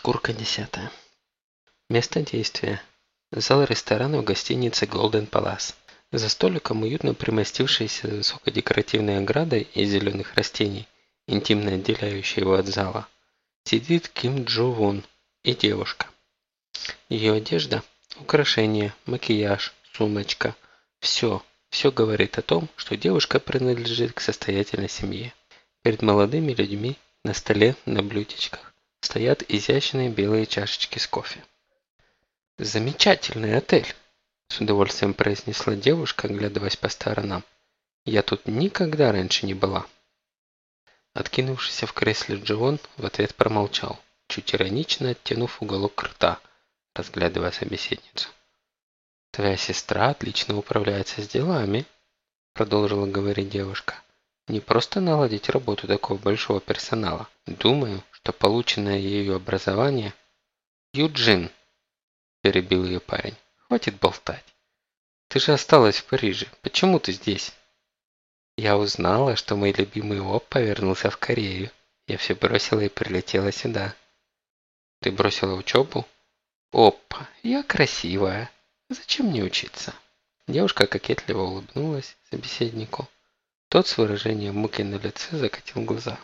Шкурка десятая. Место действия. Зал ресторана в гостинице Golden Palace. За столиком, уютно примостившийся за высокодекоративной оградой из зеленых растений, интимно отделяющей его от зала, сидит Ким Джо Вон и девушка. Ее одежда, украшения, макияж, сумочка – все, все говорит о том, что девушка принадлежит к состоятельной семье. Перед молодыми людьми на столе на блюдечках стоят изящные белые чашечки с кофе. «Замечательный отель!» – с удовольствием произнесла девушка, оглядываясь по сторонам. «Я тут никогда раньше не была». Откинувшийся в кресле Джон в ответ промолчал, чуть иронично оттянув уголок рта, разглядывая собеседницу. «Твоя сестра отлично управляется с делами», – продолжила говорить девушка. «Не просто наладить работу такого большого персонала. Думаю, что полученное ею образование... «Юджин!» – перебил ее парень. «Хватит болтать. Ты же осталась в Париже. Почему ты здесь?» Я узнала, что мой любимый Оп повернулся в Корею. Я все бросила и прилетела сюда. Ты бросила учебу? Опа, я красивая. Зачем мне учиться? Девушка кокетливо улыбнулась собеседнику. Тот с выражением муки на лице закатил глаза.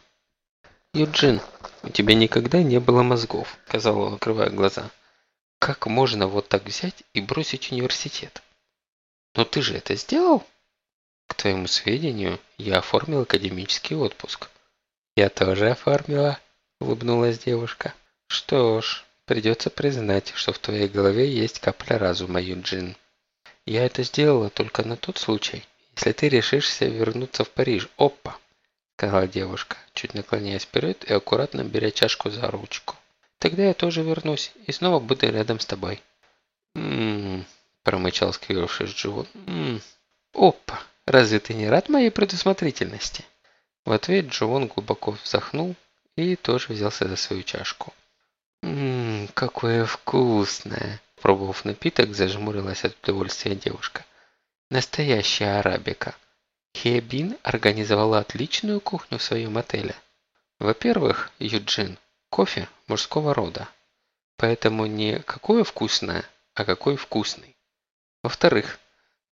«Юджин, у тебя никогда не было мозгов», – сказал он, открывая глаза. «Как можно вот так взять и бросить университет?» «Но ты же это сделал?» «К твоему сведению, я оформил академический отпуск». «Я тоже оформила», – улыбнулась девушка. «Что ж, придется признать, что в твоей голове есть капля разума, Юджин. Я это сделала только на тот случай, если ты решишься вернуться в Париж. Опа!» Сказала девушка, чуть наклоняясь вперед и аккуратно беря чашку за ручку. «Тогда я тоже вернусь и снова буду рядом с тобой». «М-м-м», промычал скривившись Джон. «М-м, опа, разве ты не рад моей предусмотрительности?» В ответ Джон глубоко вздохнул и тоже взялся за свою чашку. «Ммм, какое вкусное!» Пробовав напиток, зажмурилась от удовольствия девушка. «Настоящая арабика!» Хиебин организовала отличную кухню в своем отеле. Во-первых, Юджин – кофе мужского рода. Поэтому не какое вкусное, а какой вкусный. Во-вторых,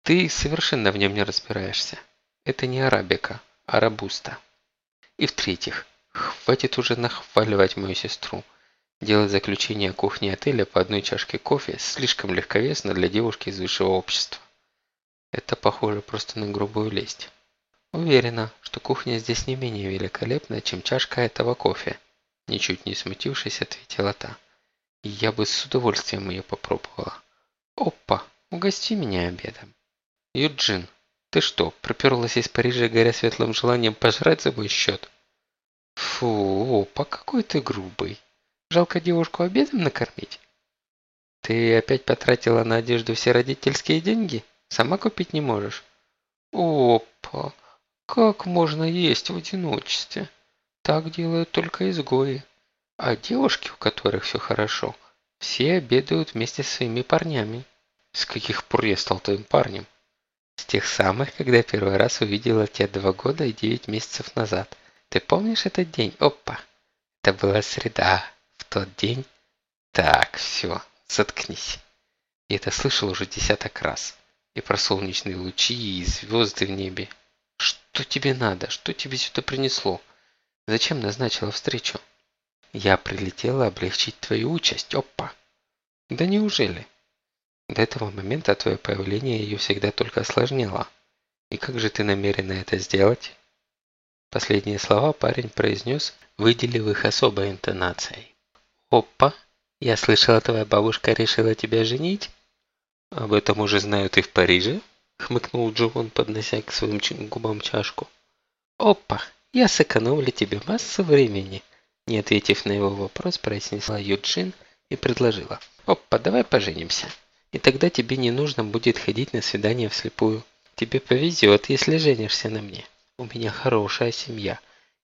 ты совершенно в нем не разбираешься. Это не арабика, а рабуста. И в-третьих, хватит уже нахваливать мою сестру. Делать заключение о кухне отеля по одной чашке кофе слишком легковесно для девушки из высшего общества. Это похоже просто на грубую лесть. Уверена, что кухня здесь не менее великолепна, чем чашка этого кофе. Ничуть не смутившись, ответила та. И я бы с удовольствием ее попробовала. Опа, угости меня обедом. Юджин, ты что, проперлась из Парижа, горя светлым желанием пожрать за мой счет? Фу, опа, какой ты грубый. Жалко девушку обедом накормить? Ты опять потратила на одежду все родительские деньги? Сама купить не можешь? Опа, как можно есть в одиночестве? Так делают только изгои. А девушки, у которых все хорошо, все обедают вместе со своими парнями. С каких пор я стал твоим парнем? С тех самых, когда я первый раз увидела тебя два года и девять месяцев назад. Ты помнишь этот день? Опа! Это была среда. В тот день... Так, все, заткнись. Я это слышал уже десяток раз. И про солнечные лучи, и звезды в небе, что тебе надо? Что тебе сюда принесло? Зачем назначила встречу? Я прилетела облегчить твою участь, опа. Да неужели? До этого момента твое появление ее всегда только осложняло. И как же ты намерена это сделать? Последние слова парень произнес, выделив их особой интонацией. Опа, я слышала, твоя бабушка решила тебя женить? Об этом уже знают и в Париже? Хмыкнул Джован, поднося к своим губам чашку. «Опа! Я сэкономлю тебе массу времени!» Не ответив на его вопрос, произнесла Юджин и предложила. «Опа, давай поженимся. И тогда тебе не нужно будет ходить на свидание вслепую. Тебе повезет, если женишься на мне. У меня хорошая семья.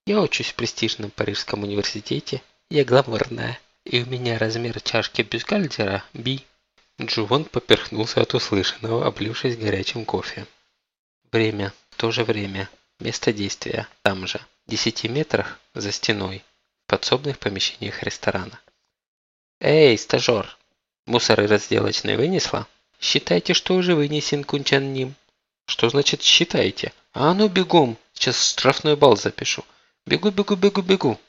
Я учусь в престижном Парижском университете. Я гламурная. И у меня размер чашки бюстгальтера B. Джувон поперхнулся от услышанного, облившись горячим кофе. Время. То же время. Место действия. Там же. В десяти метрах за стеной. В подсобных помещениях ресторана. «Эй, стажер! Мусоры разделочной вынесла? Считайте, что уже вынесен кунчан ним». «Что значит считайте? А ну бегом! Сейчас штрафной бал запишу. Бегу, бегу, бегу, бегу!»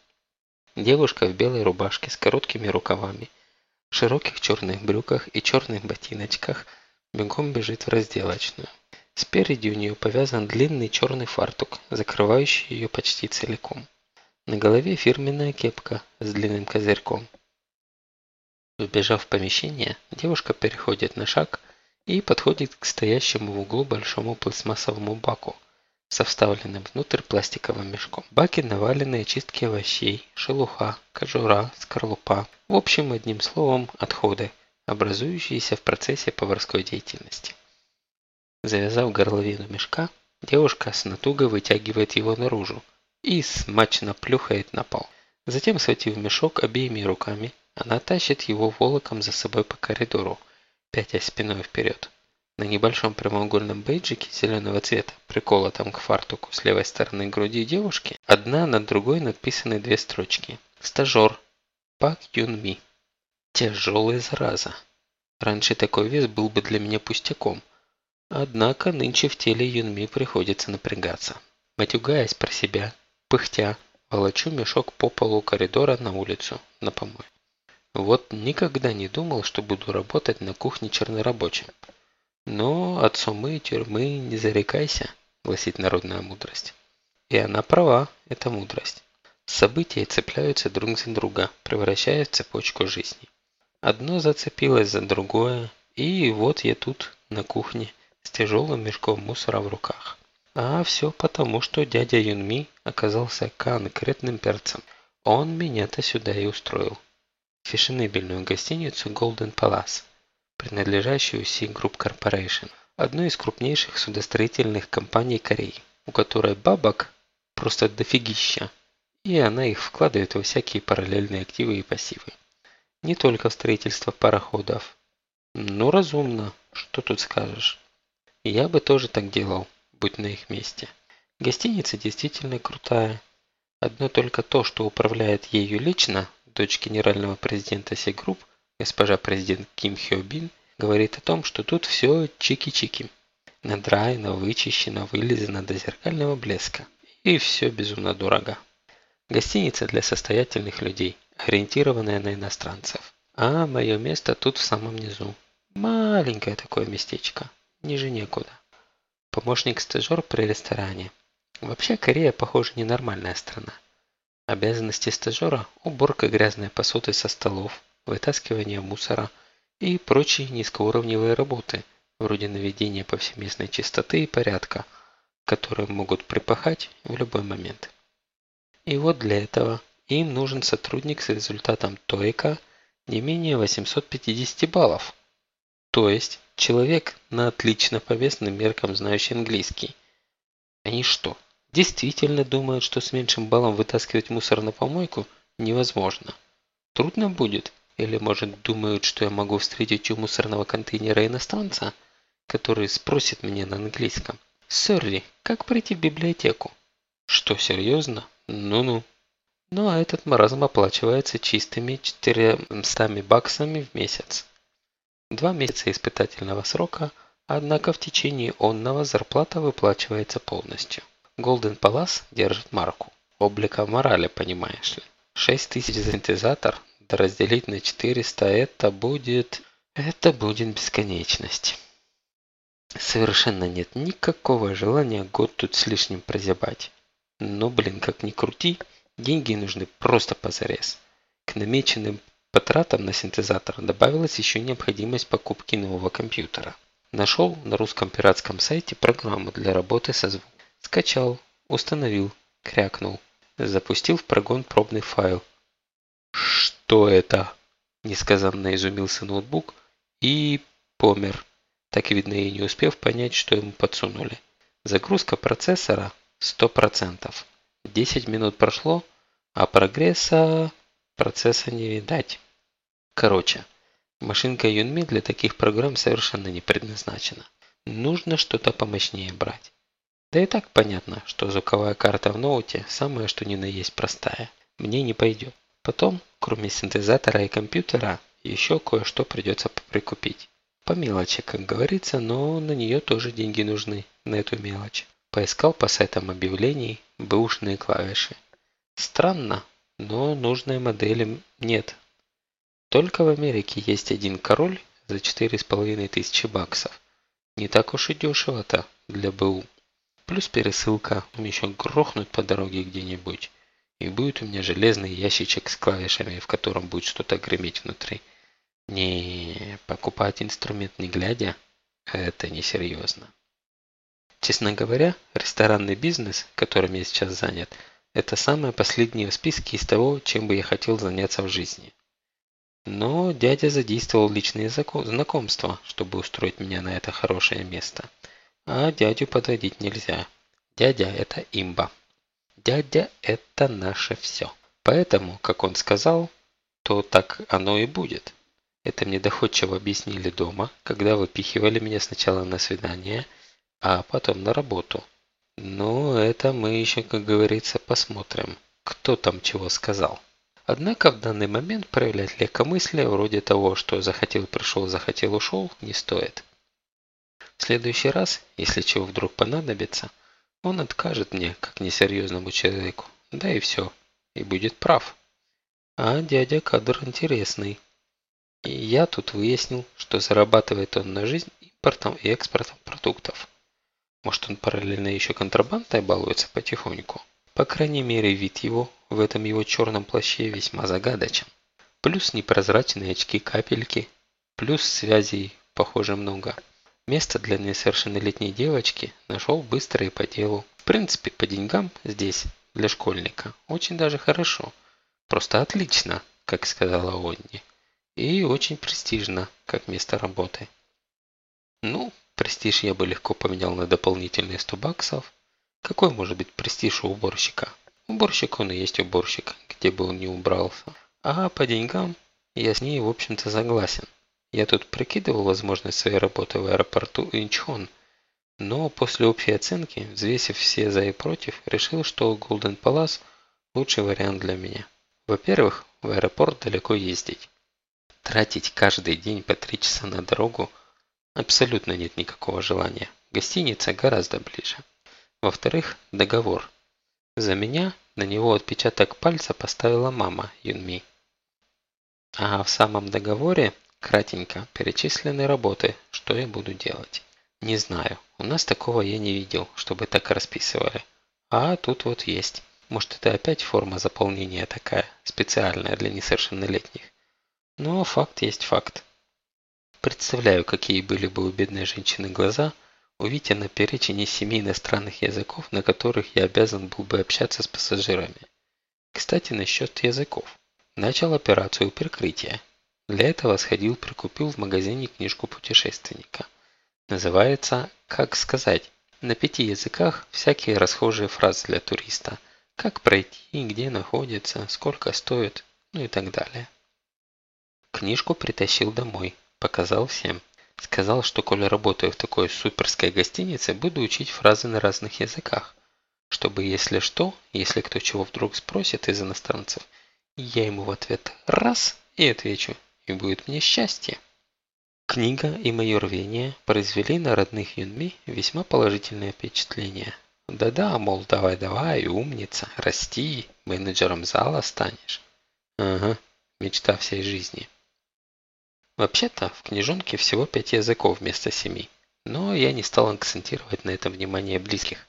Девушка в белой рубашке с короткими рукавами, широких черных брюках и черных ботиночках бегом бежит в разделочную. Спереди у нее повязан длинный черный фартук, закрывающий ее почти целиком. На голове фирменная кепка с длинным козырьком. Вбежав в помещение, девушка переходит на шаг и подходит к стоящему в углу большому пластмассовому баку со вставленным внутрь пластиковым мешком. Баки навалены очистки овощей, шелуха, кожура, скорлупа. В общем, одним словом, отходы, образующиеся в процессе поварской деятельности. Завязав горловину мешка, девушка с натугой вытягивает его наружу и смачно плюхает на пол. Затем, схватив мешок обеими руками, она тащит его волоком за собой по коридору, пятясь спиной вперед. На небольшом прямоугольном бейджике зеленого цвета, приколотом к фартуку с левой стороны груди девушки, одна над другой надписаны две строчки. «Стажер. Пак Юн Ми». Тяжелая зараза. Раньше такой вес был бы для меня пустяком, Однако нынче в теле Юнми приходится напрягаться. Матюгаясь про себя, пыхтя, волочу мешок по полу коридора на улицу, на помой. Вот никогда не думал, что буду работать на кухне чернорабочим. Но от сумы тюрьмы не зарекайся, гласит народная мудрость. И она права, это мудрость. События цепляются друг за друга, превращая в цепочку жизни. Одно зацепилось за другое, и вот я тут, на кухне, с тяжелым мешком мусора в руках. А все потому, что дядя Юнми оказался конкретным перцем. Он меня-то сюда и устроил. Фешенебельную гостиницу Golden Palace, принадлежащую Sea Group Corporation, одной из крупнейших судостроительных компаний Кореи, у которой бабок просто дофигища, и она их вкладывает во всякие параллельные активы и пассивы. Не только в строительство пароходов. Ну, разумно, что тут скажешь. Я бы тоже так делал, будь на их месте. Гостиница действительно крутая. Одно только то, что управляет ею лично, дочь генерального президента Сигрупп, госпожа президент Ким Хё Бин, говорит о том, что тут все чики-чики. Надраено, вычищено, вылезано до зеркального блеска. И все безумно дорого. Гостиница для состоятельных людей, ориентированная на иностранцев. А мое место тут в самом низу. Маленькое такое местечко ниже некуда. Помощник-стажер при ресторане. Вообще Корея, похоже, ненормальная страна. Обязанности стажера – уборка грязной посуды со столов, вытаскивание мусора и прочие низкоуровневые работы, вроде наведения повсеместной чистоты и порядка, которые могут припахать в любой момент. И вот для этого им нужен сотрудник с результатом ТОЭКа не менее 850 баллов. То есть Человек на отлично по местным меркам знающий английский. Они что, действительно думают, что с меньшим баллом вытаскивать мусор на помойку невозможно? Трудно будет? Или, может, думают, что я могу встретить у мусорного контейнера иностранца, который спросит меня на английском. «Сорри, как пройти в библиотеку?» «Что, серьезно? Ну-ну». Ну а этот маразм оплачивается чистыми 400 баксами в месяц. Два месяца испытательного срока, однако в течение онного зарплата выплачивается полностью. Golden Palace держит марку. Облика морали, понимаешь ли. 6 тысяч за синтезатор, да разделить на 400, это будет... Это будет бесконечность. Совершенно нет никакого желания год тут с лишним прозябать. Но, блин, как ни крути, деньги нужны просто позарез. К намеченным по тратам на синтезатор добавилась еще необходимость покупки нового компьютера. Нашел на русском пиратском сайте программу для работы со звуком. Скачал, установил, крякнул. Запустил в прогон пробный файл. Что это? Несказанно изумился ноутбук и помер. Так видно и не успев понять, что ему подсунули. Загрузка процессора 100%. 10 минут прошло, а прогресса процесса не видать. Короче, машинка Юнми для таких программ совершенно не предназначена. Нужно что-то помощнее брать. Да и так понятно, что звуковая карта в ноуте самая что ни на есть простая. Мне не пойдет. Потом, кроме синтезатора и компьютера, еще кое-что придется прикупить. По мелочи, как говорится, но на нее тоже деньги нужны, на эту мелочь. Поискал по сайтам объявлений бэушные клавиши. Странно, но нужной модели нет. Только в Америке есть один король за четыре с половиной тысячи баксов. Не так уж и дешево-то для БУ. Плюс пересылка, еще грохнут по дороге где-нибудь. И будет у меня железный ящичек с клавишами, в котором будет что-то греметь внутри. Не, покупать инструмент не глядя, это несерьезно. Честно говоря, ресторанный бизнес, которым я сейчас занят, это самое последнее в списке из того, чем бы я хотел заняться в жизни. Но дядя задействовал личные знакомства, чтобы устроить меня на это хорошее место. А дядю подводить нельзя. Дядя – это имба. Дядя – это наше все. Поэтому, как он сказал, то так оно и будет. Это мне доходчиво объяснили дома, когда выпихивали меня сначала на свидание, а потом на работу. Но это мы еще, как говорится, посмотрим, кто там чего сказал. Однако в данный момент проявлять легкомыслие вроде того, что захотел пришел, захотел ушел, не стоит. В следующий раз, если чего вдруг понадобится, он откажет мне, как несерьезному человеку. Да и все. И будет прав. А дядя кадр интересный. И я тут выяснил, что зарабатывает он на жизнь импортом и экспортом продуктов. Может он параллельно еще контрабандой балуется потихоньку? По крайней мере вид его в этом его черном плаще весьма загадочен. Плюс непрозрачные очки-капельки, плюс связей, похоже, много. Место для несовершеннолетней девочки нашел быстро и по делу. В принципе, по деньгам здесь, для школьника, очень даже хорошо. Просто отлично, как сказала Онни. И очень престижно, как место работы. Ну, престиж я бы легко поменял на дополнительные 100 баксов. Какой может быть престиж у уборщика? Уборщик он и есть уборщик, где бы он ни убрался. А по деньгам я с ней, в общем-то, согласен. Я тут прикидывал возможность своей работы в аэропорту Инчхон, но после общей оценки, взвесив все за и против, решил, что Голден Палас лучший вариант для меня. Во-первых, в аэропорт далеко ездить. Тратить каждый день по три часа на дорогу абсолютно нет никакого желания. Гостиница гораздо ближе. Во-вторых, договор. За меня на него отпечаток пальца поставила мама Юнми. А в самом договоре кратенько перечислены работы, что я буду делать. Не знаю, у нас такого я не видел, чтобы так расписывали. А тут вот есть. Может это опять форма заполнения такая, специальная для несовершеннолетних. Но факт есть факт. Представляю, какие были бы у бедной женщины глаза, увидя на перечне семи иностранных языков, на которых я обязан был бы общаться с пассажирами. Кстати, насчет языков. Начал операцию прикрытия. Для этого сходил, прикупил в магазине книжку путешественника. Называется «Как сказать». На пяти языках всякие расхожие фразы для туриста. Как пройти, где находится, сколько стоит, ну и так далее. Книжку притащил домой, показал всем. Сказал, что коли работаю в такой суперской гостинице, буду учить фразы на разных языках. Чтобы, если что, если кто чего вдруг спросит из иностранцев, я ему в ответ раз и отвечу, и будет мне счастье. Книга и мое рвение произвели на родных Юнми весьма положительное впечатление. Да-да, мол, давай-давай, умница, расти, менеджером зала станешь. Ага, мечта всей жизни. Вообще-то, в книжонке всего пять языков вместо семи. Но я не стал акцентировать на этом внимание близких,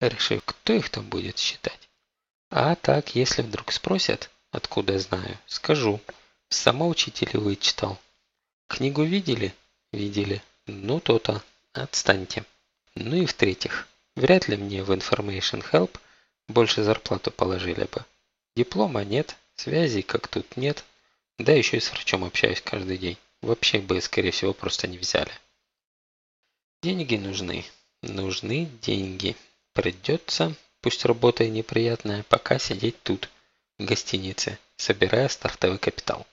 решив, кто их там будет считать. А так, если вдруг спросят, откуда знаю, скажу. Сама учитель вычитал. Книгу видели? Видели. Ну, то-то. Отстаньте. Ну и в-третьих, вряд ли мне в Information Help больше зарплату положили бы. Диплома нет, связей как тут нет, да еще и с врачом общаюсь каждый день вообще бы, скорее всего, просто не взяли. Деньги нужны. Нужны деньги. Придется, пусть работа и неприятная, пока сидеть тут, в гостинице, собирая стартовый капитал.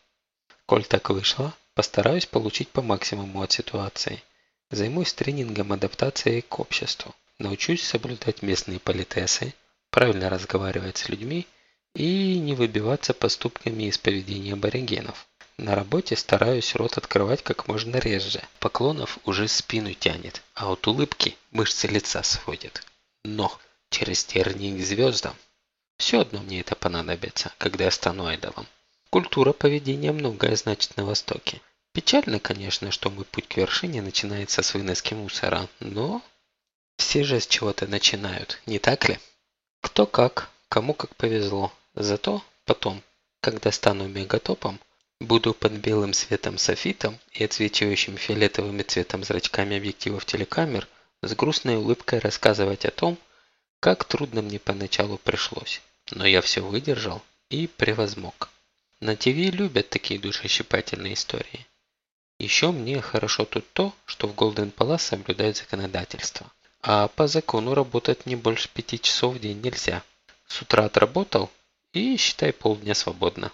Коль так вышло, постараюсь получить по максимуму от ситуации. Займусь тренингом адаптации к обществу. Научусь соблюдать местные политесы, правильно разговаривать с людьми и не выбиваться поступками из поведения аборигенов. На работе стараюсь рот открывать как можно реже. Поклонов уже спину тянет, а от улыбки мышцы лица сводят. Но через тернии к звездам. Все одно мне это понадобится, когда я стану айдолом. Культура поведения многое значит на Востоке. Печально, конечно, что мой путь к вершине начинается с выноски мусора, но все же с чего-то начинают, не так ли? Кто как, кому как повезло. Зато потом, когда стану мегатопом, буду под белым светом софитом и отсвечивающим фиолетовым цветом зрачками объективов телекамер с грустной улыбкой рассказывать о том, как трудно мне поначалу пришлось. Но я все выдержал и превозмог. На ТВ любят такие душещипательные истории. Еще мне хорошо тут то, что в Golden Palace соблюдают законодательство. А по закону работать не больше пяти часов в день нельзя. С утра отработал и, считай, полдня свободно.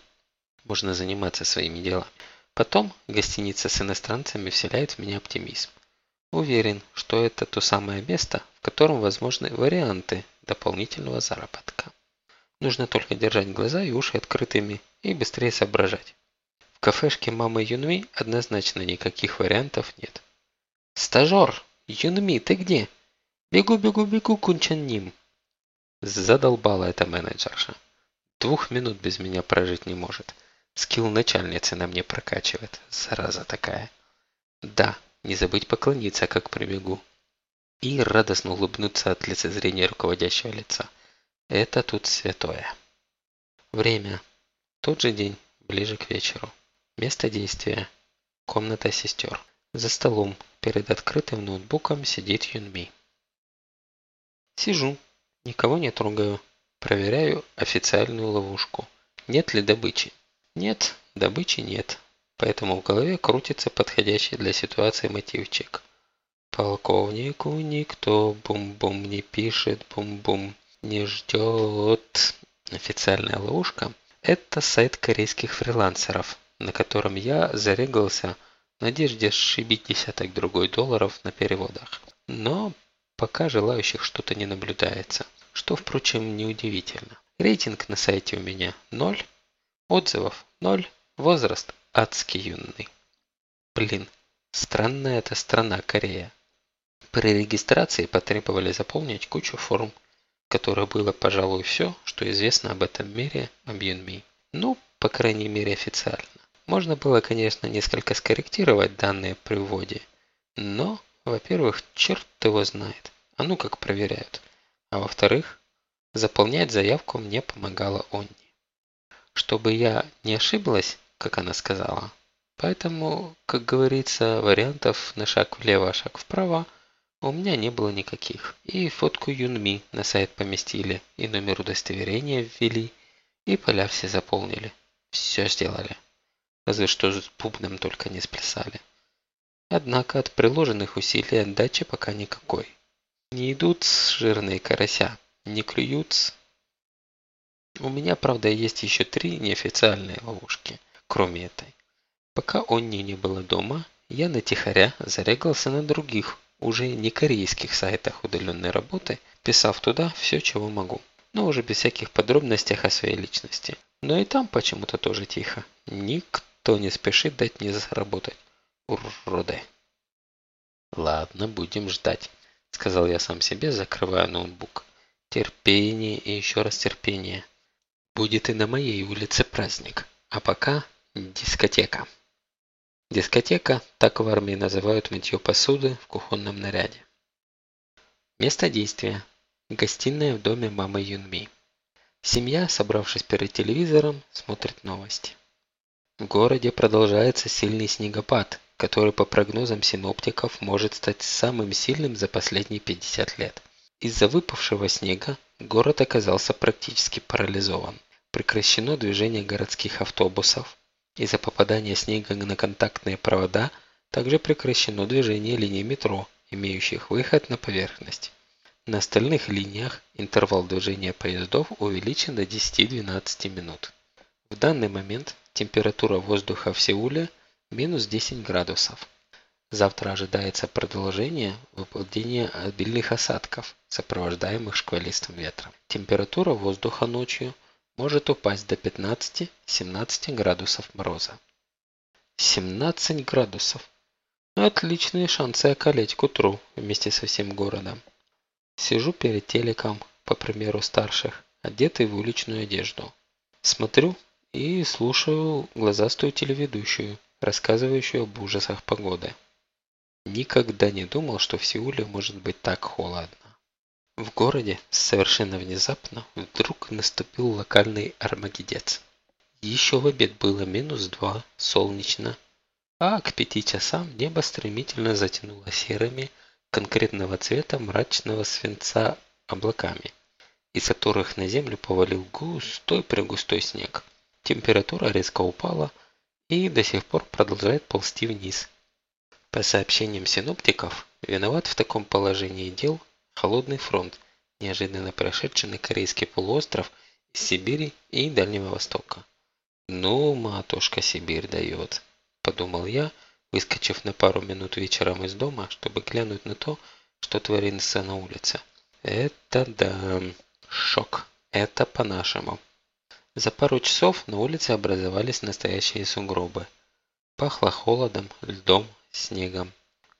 Можно заниматься своими делами. Потом гостиница с иностранцами вселяет в меня оптимизм. Уверен, что это то самое место, в котором возможны варианты дополнительного заработка. Нужно только держать глаза и уши открытыми и быстрее соображать кафешке мамы Юнми однозначно никаких вариантов нет. «Стажер! Юнми, ты где? Бегу, бегу, бегу, Кунчан Задолбала эта менеджерша. Двух минут без меня прожить не может. Скилл начальницы на мне прокачивает. Зараза такая. Да, не забыть поклониться, как прибегу. И радостно улыбнуться от лицезрения руководящего лица. Это тут святое. Время. Тот же день, ближе к вечеру. Место действия. Комната сестер. За столом перед открытым ноутбуком сидит Юнми. Сижу, никого не трогаю. Проверяю официальную ловушку. Нет ли добычи? Нет, добычи нет. Поэтому в голове крутится подходящий для ситуации мотивчик. Полковнику никто бум-бум не пишет, бум-бум не ждет. Официальная ловушка – это сайт корейских фрилансеров, на котором я зарегался в надежде сшибить десяток другой долларов на переводах. Но пока желающих что-то не наблюдается, что, впрочем, неудивительно. Рейтинг на сайте у меня 0, отзывов 0, возраст адский юный. Блин, странная эта страна Корея. При регистрации потребовали заполнить кучу форм, которых было, пожалуй, все, что известно об этом мире, об Юнми. Ну, по крайней мере, официально. Можно было, конечно, несколько скорректировать данные при вводе, но, во-первых, черт его знает, а ну как проверяют, а во-вторых, заполнять заявку мне помогала Онни. Чтобы я не ошиблась, как она сказала, поэтому, как говорится, вариантов на шаг влево, шаг вправо у меня не было никаких. И фотку Юнми на сайт поместили, и номер удостоверения ввели, и поля все заполнили. Все сделали разве что с бубном только не сплясали. Однако от приложенных усилий отдачи пока никакой. Не идут жирные карася, не клюют. У меня, правда, есть еще три неофициальные ловушки, кроме этой. Пока Онни не было дома, я на тихоря зарегался на других, уже не корейских сайтах удаленной работы, писав туда все, чего могу, но уже без всяких подробностей о своей личности. Но и там почему-то тоже тихо. Никто кто не спешит дать мне заработать. Уроды. Ладно, будем ждать, сказал я сам себе, закрывая ноутбук. Терпение и еще раз терпение. Будет и на моей улице праздник. А пока дискотека. Дискотека, так в армии называют мытье посуды в кухонном наряде. Место действия. Гостиная в доме мамы Юнми. Семья, собравшись перед телевизором, смотрит новости. В городе продолжается сильный снегопад, который по прогнозам синоптиков может стать самым сильным за последние 50 лет. Из-за выпавшего снега город оказался практически парализован. Прекращено движение городских автобусов. Из-за попадания снега на контактные провода также прекращено движение линий метро, имеющих выход на поверхность. На остальных линиях интервал движения поездов увеличен до 10-12 минут. В данный момент Температура воздуха в Сеуле минус 10 градусов. Завтра ожидается продолжение выпадения обильных осадков, сопровождаемых шквалистым ветром. Температура воздуха ночью может упасть до 15-17 градусов мороза. 17 градусов. Отличные шансы околеть к утру вместе со всем городом. Сижу перед телеком, по примеру старших, одетый в уличную одежду. Смотрю и слушаю глазастую телеведущую, рассказывающую об ужасах погоды. Никогда не думал, что в Сеуле может быть так холодно. В городе совершенно внезапно вдруг наступил локальный армагедец. Еще в обед было минус два, солнечно, а к пяти часам небо стремительно затянуло серыми, конкретного цвета мрачного свинца облаками, из которых на землю повалил густой-прегустой снег. Температура резко упала и до сих пор продолжает ползти вниз, по сообщениям синоптиков, виноват в таком положении дел холодный фронт, неожиданно прошедший на Корейский полуостров из Сибири и Дальнего Востока. «Ну, матушка Сибирь дает», – подумал я, выскочив на пару минут вечером из дома, чтобы глянуть на то, что творится на улице. «Это да, шок, это по-нашему». За пару часов на улице образовались настоящие сугробы. Пахло холодом, льдом, снегом.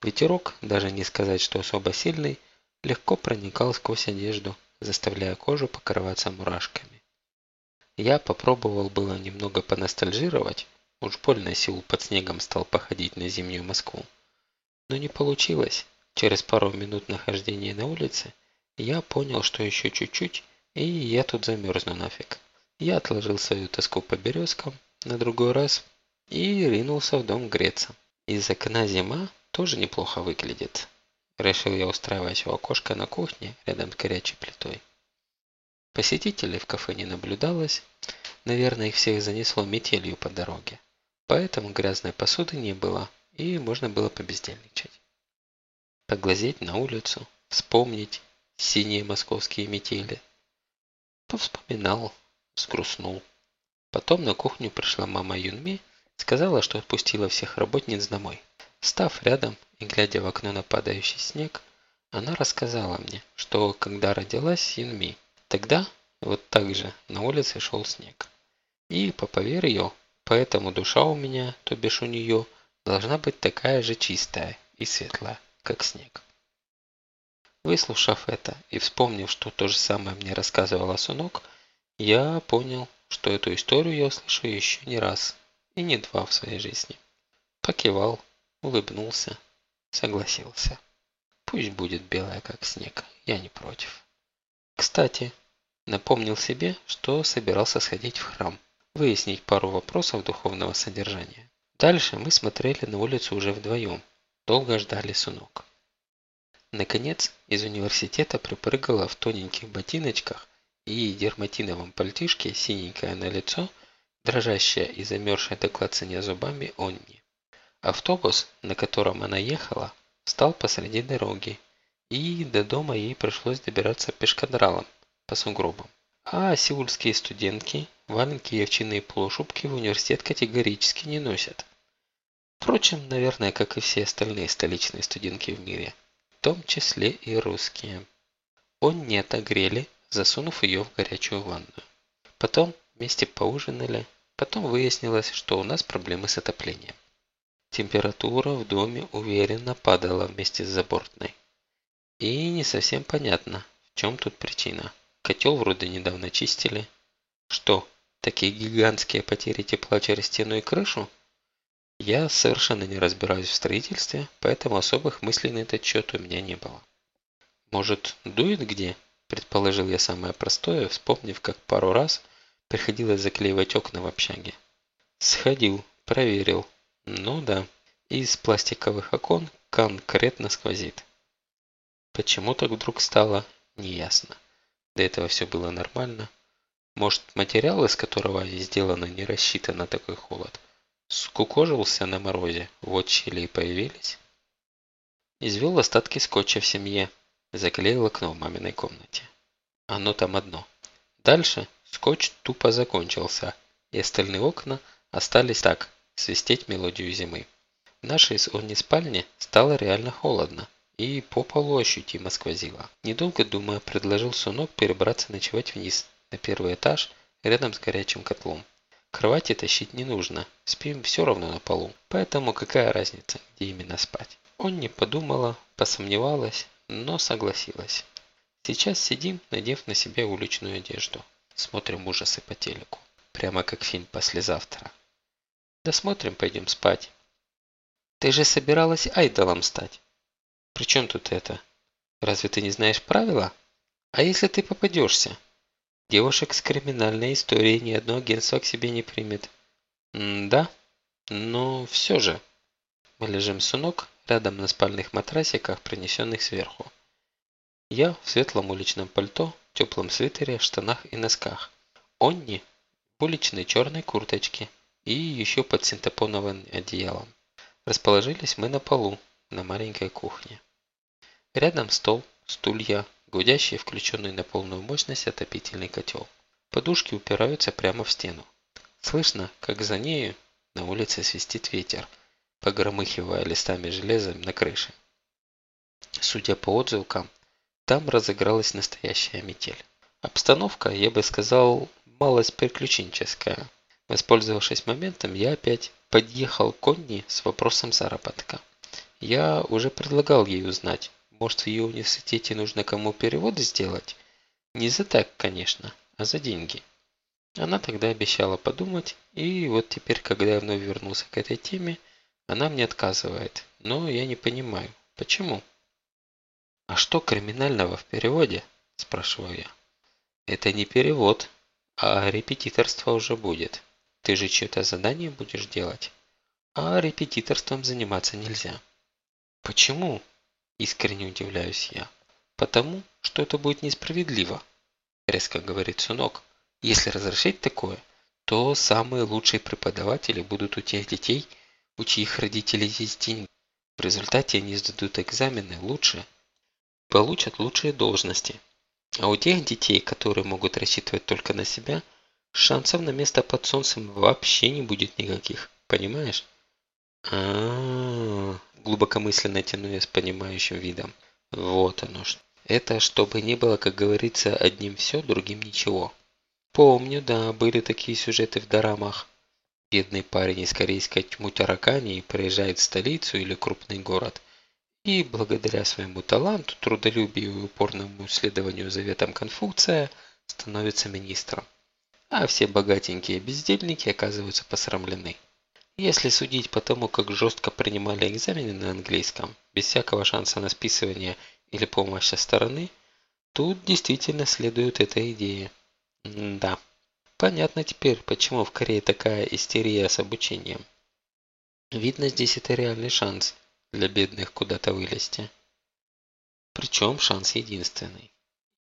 Ветерок, даже не сказать, что особо сильный, легко проникал сквозь одежду, заставляя кожу покрываться мурашками. Я попробовал было немного поностальжировать, уж больно Сеул под снегом стал походить на зимнюю Москву. Но не получилось. Через пару минут нахождения на улице я понял, что еще чуть-чуть, и я тут замерзну нафиг. Я отложил свою тоску по березкам на другой раз и ринулся в дом греться. Из окна зима тоже неплохо выглядит. Решил я устраивать у окошка на кухне рядом с горячей плитой. Посетителей в кафе не наблюдалось. Наверное, их всех занесло метелью по дороге. Поэтому грязной посуды не было, и можно было побездельничать. Поглазеть на улицу, вспомнить синие московские метели. Повспоминал, сгрустнул. Потом на кухню пришла мама Юнми Сказала, что отпустила всех работниц домой. Став рядом и глядя в окно на падающий снег, она рассказала мне, что когда родилась Юнми, тогда вот так же на улице шел снег. И по поверью, поэтому душа у меня, то бишь у нее, должна быть такая же чистая и светлая, как снег. Выслушав это и вспомнив, что то же самое мне рассказывала Сунок, я понял, что эту историю я услышу еще не раз и не два в своей жизни. Покивал, улыбнулся, согласился. Пусть будет белая, как снег, я не против. Кстати, напомнил себе, что собирался сходить в храм, выяснить пару вопросов духовного содержания. Дальше мы смотрели на улицу уже вдвоем, долго ждали сунок. Наконец, из университета припрыгала в тоненьких ботиночках и дерматиновом пальтишке синенькое на лицо – дрожащая и замерзшая до клацания зубами Онни. Автобус, на котором она ехала, встал посреди дороги, и до дома ей пришлось добираться пешкадралом по сугробам. А сеульские студентки валенки и овчинные полушубки в университет категорически не носят. Впрочем, наверное, как и все остальные столичные студентки в мире, в том числе и русские. Он не отогрели, засунув ее в горячую ванную. Потом Вместе поужинали. Потом выяснилось, что у нас проблемы с отоплением. Температура в доме уверенно падала вместе с забортной. И не совсем понятно, в чем тут причина. Котел вроде недавно чистили. Что, такие гигантские потери тепла через стену и крышу? Я совершенно не разбираюсь в строительстве, поэтому особых мыслей на этот счет у меня не было. Может, дует где? Предположил я самое простое, вспомнив, как пару раз Приходилось заклеивать окна в общаге. Сходил, проверил. Ну да, из пластиковых окон конкретно сквозит. Почему так вдруг стало, неясно. До этого все было нормально. Может, материал, из которого сделано, не рассчитан на такой холод? Скукожился на морозе, вот щели и появились. Извел остатки скотча в семье, заклеил окно в маминой комнате. Оно там одно. Дальше Скотч тупо закончился, и остальные окна остались так, свистеть мелодию зимы. В нашей с Онни спальне стало реально холодно, и по полу ощутимо сквозило. Недолго думая, предложил Сунок перебраться ночевать вниз, на первый этаж, рядом с горячим котлом. Кровати тащить не нужно, спим все равно на полу, поэтому какая разница, где именно спать. Он не подумала, посомневалась, но согласилась. Сейчас сидим, надев на себя уличную одежду. Смотрим ужасы по телеку. Прямо как фильм «Послезавтра». Досмотрим, пойдем спать. Ты же собиралась айдолом стать. При чем тут это? Разве ты не знаешь правила? А если ты попадешься? Девушек с криминальной историей ни одно агентство к себе не примет. М да, но все же. Мы лежим с ног рядом на спальных матрасиках, принесенных сверху. Я в светлом уличном пальто, теплом свитере, штанах и носках. Онни в уличной черной курточке и еще под синтепоновым одеялом. Расположились мы на полу, на маленькой кухне. Рядом стол, стулья, гудящий включенный на полную мощность отопительный котел. Подушки упираются прямо в стену. Слышно, как за нею на улице свистит ветер, погромыхивая листами железа на крыше. Судя по отзывкам, там разыгралась настоящая метель. Обстановка, я бы сказал, малость приключенческая. Воспользовавшись моментом, я опять подъехал Конни с вопросом заработка. Я уже предлагал ей узнать, может в ее университете нужно кому переводы сделать? Не за так, конечно, а за деньги. Она тогда обещала подумать, и вот теперь, когда я вновь вернулся к этой теме, она мне отказывает. Но я не понимаю, почему? «А что криминального в переводе?» – спрашиваю я. «Это не перевод, а репетиторство уже будет. Ты же что-то задание будешь делать, а репетиторством заниматься нельзя». «Почему?» – искренне удивляюсь я. «Потому, что это будет несправедливо», – резко говорит Сунок. «Если разрешить такое, то самые лучшие преподаватели будут у тех детей, у чьих родителей есть деньги. В результате они сдадут экзамены лучше, получат лучшие должности. А у тех детей, которые могут рассчитывать только на себя, шансов на место под солнцем вообще не будет никаких. Понимаешь? А, -а, -а глубокомысленно тяну я с понимающим видом. Вот оно что. Это чтобы не было, как говорится, одним все, другим ничего. Помню, да, были такие сюжеты в дорамах. Бедный парень из корейской тьму таракани приезжает в столицу или крупный город – и благодаря своему таланту, трудолюбию и упорному исследованию заветам Конфуция становится министром. А все богатенькие бездельники оказываются посрамлены. Если судить по тому, как жестко принимали экзамены на английском, без всякого шанса на списывание или помощь со стороны, тут действительно следует эта идея. М да. Понятно теперь, почему в Корее такая истерия с обучением. Видно, здесь это реальный шанс для бедных куда-то вылезти. Причем шанс единственный.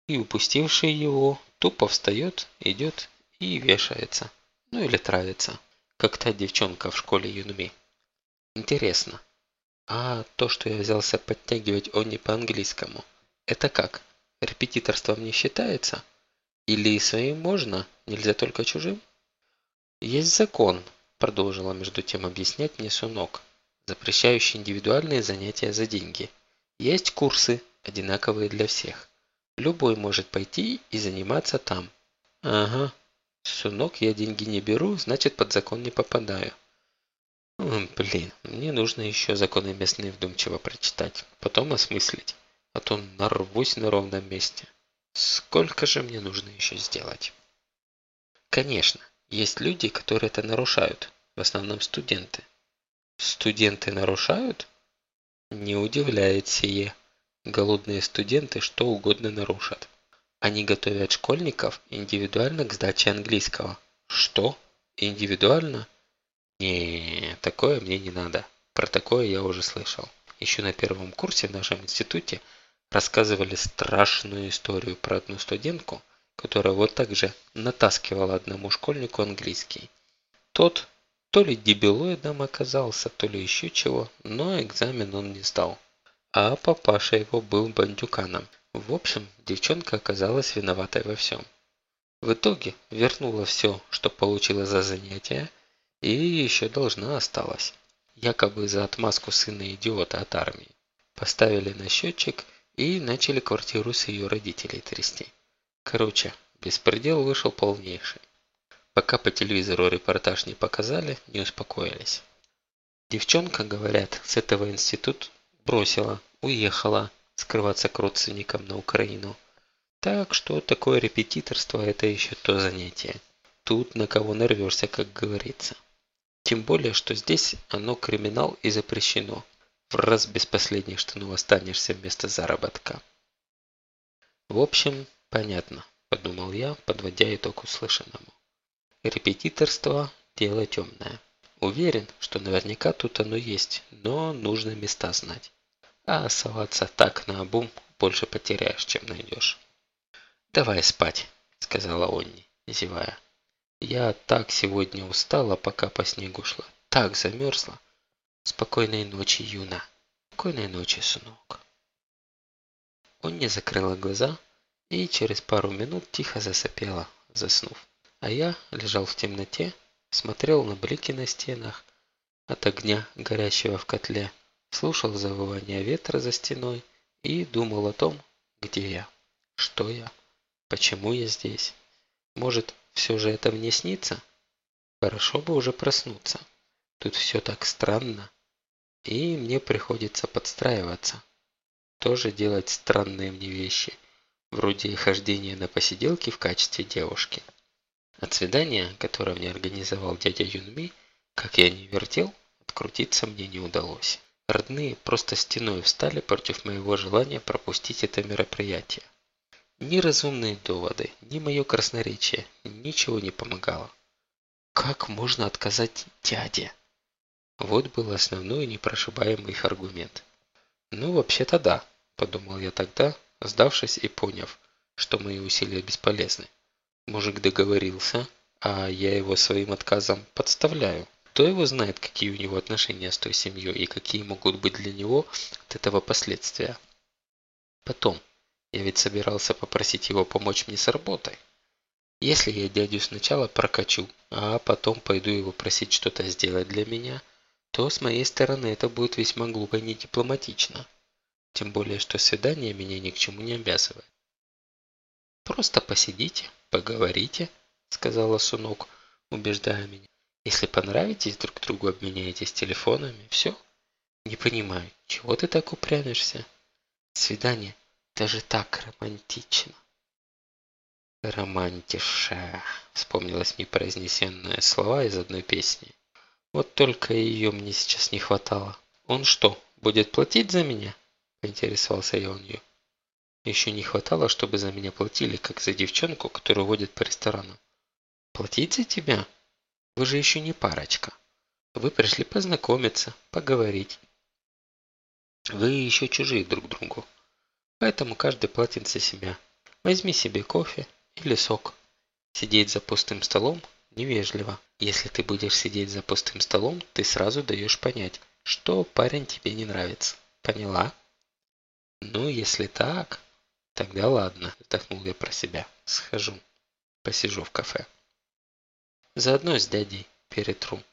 И упустивший его тупо встает, идет и вешается. Ну или травится. Как та девчонка в школе Юнми. Интересно. А то, что я взялся подтягивать он не по-английскому, это как? Репетиторством не считается? Или своим можно, нельзя только чужим? Есть закон, продолжила между тем объяснять мне Сунок, запрещающий индивидуальные занятия за деньги. Есть курсы, одинаковые для всех. Любой может пойти и заниматься там. Ага, сунок я деньги не беру, значит под закон не попадаю. Блин, мне нужно еще законы местные вдумчиво прочитать, потом осмыслить, а то нарвусь на ровном месте. Сколько же мне нужно еще сделать? Конечно, есть люди, которые это нарушают, в основном студенты. Студенты нарушают? Не удивляет сие. Голодные студенты что угодно нарушат. Они готовят школьников индивидуально к сдаче английского. Что? Индивидуально? Не, такое мне не надо. Про такое я уже слышал. Еще на первом курсе в нашем институте рассказывали страшную историю про одну студентку, которая вот так же натаскивала одному школьнику английский. Тот то ли дебилоидом оказался, то ли еще чего, но экзамен он не сдал. А папаша его был бандюканом. В общем, девчонка оказалась виноватой во всем. В итоге вернула все, что получила за занятия, и еще должна осталась. Якобы за отмазку сына идиота от армии. Поставили на счетчик и начали квартиру с ее родителей трясти. Короче, беспредел вышел полнейший. Пока по телевизору репортаж не показали, не успокоились. Девчонка, говорят, с этого института бросила, уехала скрываться к родственникам на Украину. Так что такое репетиторство – это еще то занятие. Тут на кого нарвешься, как говорится. Тем более, что здесь оно криминал и запрещено. В раз без последних штанов останешься вместо заработка. В общем, понятно, подумал я, подводя итог услышанному. Репетиторство – дело темное. Уверен, что наверняка тут оно есть, но нужно места знать. А соваться так на обум больше потеряешь, чем найдешь. «Давай спать», – сказала Онни, зевая. «Я так сегодня устала, пока по снегу шла. Так замерзла. Спокойной ночи, Юна. Спокойной ночи, сынок». Онни закрыла глаза и через пару минут тихо засопела, заснув. А я лежал в темноте, смотрел на блики на стенах от огня, горящего в котле, слушал завывание ветра за стеной и думал о том, где я, что я. Почему я здесь? Может, все же это мне снится? Хорошо бы уже проснуться. Тут все так странно. И мне приходится подстраиваться. Тоже делать странные мне вещи. Вроде хождения на посиделки в качестве девушки. От свидания, которое мне организовал дядя Юнми, как я не вертел, открутиться мне не удалось. Родные просто стеной встали против моего желания пропустить это мероприятие. Ни разумные доводы, ни мое красноречие, ничего не помогало. Как можно отказать дяде? Вот был основной непрошибаемый их аргумент. Ну, вообще-то да, подумал я тогда, сдавшись и поняв, что мои усилия бесполезны. Мужик договорился, а я его своим отказом подставляю. Кто его знает, какие у него отношения с той семьей и какие могут быть для него от этого последствия. Потом, я ведь собирался попросить его помочь мне с работой. Если я дядю сначала прокачу, а потом пойду его просить что-то сделать для меня, то с моей стороны это будет весьма глупо и недипломатично. Тем более, что свидание меня ни к чему не обязывает. «Просто посидите, поговорите», – сказала Сунок, убеждая меня. «Если понравитесь друг другу, обменяетесь телефонами, все. Не понимаю, чего ты так упрямишься? Свидание даже так романтично. Романтиша, вспомнилось мне произнесенные слова из одной песни. Вот только ее мне сейчас не хватало. Он что, будет платить за меня? Поинтересовался я у нее. Еще не хватало, чтобы за меня платили, как за девчонку, которую водят по ресторанам. Платить за тебя? Вы же еще не парочка. Вы пришли познакомиться, поговорить. Вы еще чужие друг другу. Поэтому каждый платит за себя. Возьми себе кофе или сок. Сидеть за пустым столом невежливо. Если ты будешь сидеть за пустым столом, ты сразу даешь понять, что парень тебе не нравится. Поняла? Ну, если так, тогда ладно, вздохнул я про себя. Схожу, посижу в кафе. Заодно с дядей перетру.